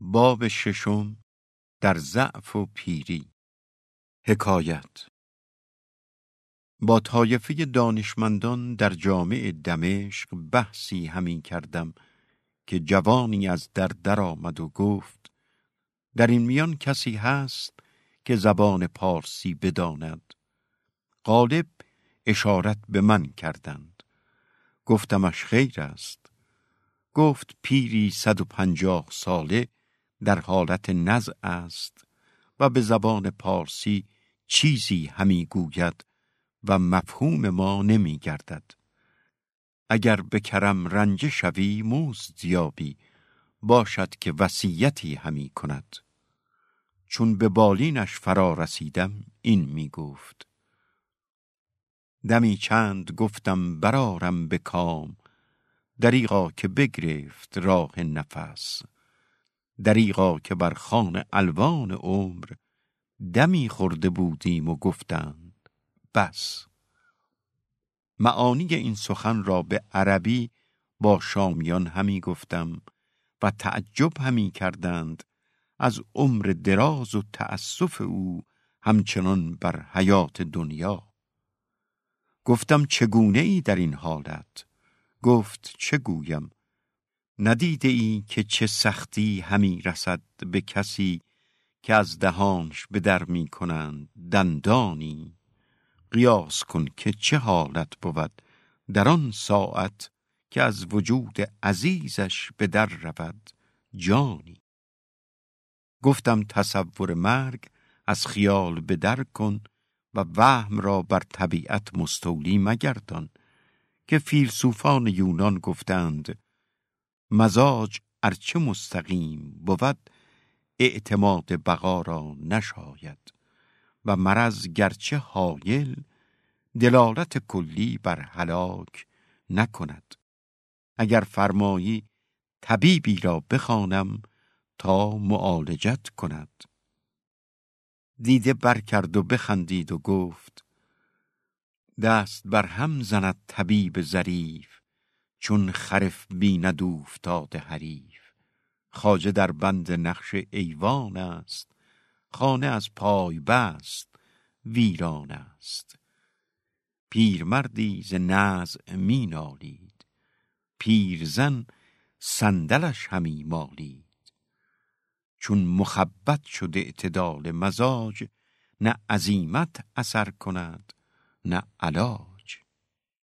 باب ششم در ضعف و پیری. حکایت. با طایفه دانشمندان در جامع دمشق بحثی همین کردم که جوانی از در در آمد و گفت در این میان کسی هست که زبان پارسی بداند. غالب اشارت به من کردند. گفتمش خیر است. گفت پیری صد و پنجاه ساله در حالت نزع است و به زبان پارسی چیزی همی گوید و مفهوم ما نمی گردد. اگر به کرم رنج شوی موز زیابی باشد که وصیتی همی کند. چون به بالینش فرا رسیدم این می گفت. دمی چند گفتم برارم به کام دریغا که بگرفت راه نفس. دریغا که بر خان الوان عمر دمی خورده بودیم و گفتند بس. معانی این سخن را به عربی با شامیان همی گفتم و تعجب همی کردند از عمر دراز و تأسف او همچنان بر حیات دنیا. گفتم چگونه ای در این حالت؟ گفت چه ندیده ای که چه سختی همی رسد به کسی که از دهانش به در می کنند دندانی. قیاس کن که چه حالت بود در آن ساعت که از وجود عزیزش به در رود جانی. گفتم تصور مرگ از خیال به در کن و وهم را بر طبیعت مستولی مگردان که فیلسوفان یونان گفتند مزاج ارچه مستقیم بود اعتماد بقا را نشاید. و مرض گرچه حایل دلالت کلی بر هلاک نکند. اگر فرمایی طبیبی را بخوانم تا معالجت کند. دیده برکرد و بخندید و گفت دست بر هم زند طبیب ظریف. چون خرف بیند اوفتاده حریف. خاجه در بند نقش ایوان است خانه از پای بست ویران است. پیرمردی ز نزع می نالید پیرزن صندلش همی مالید. چون مخبت شده اعتدال مزاج نه عزیمت اثر کند نه علاج.